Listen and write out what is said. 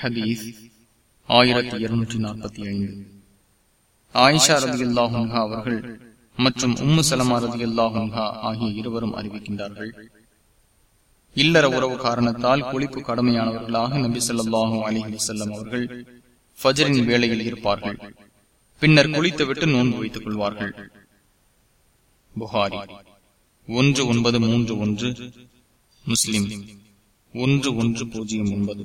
ஹதீஸ் ஆயிரத்தி இருநூற்றி நாற்பத்தி ஐந்து. ஆயிஷா ரதி அல்லாஹா அவர்கள் மற்றும் உம்மு சலமா ரதி அல்லாஹா ஆகிய இருவரும் அறிவிக்கின்றார்கள். இல்லற உறவு காரணத்தால் குளிப்பு கடமையானவர்களாக நபி சொல்லாஹு அலிஹி வசல்லம் அவர்கள் ஃபஜரின் வேளையில் இருப்பார்கள். பின்னர் குளித்துவிட்டு நோன்பு வைத்துக் கொள்வார்கள். புகாரி ஒன்று ஒன்பது மூன்று ஒன்று முஸ்லிம் ஒன்று ஒன்று பூஜ்ஜியம் ஒன்பது.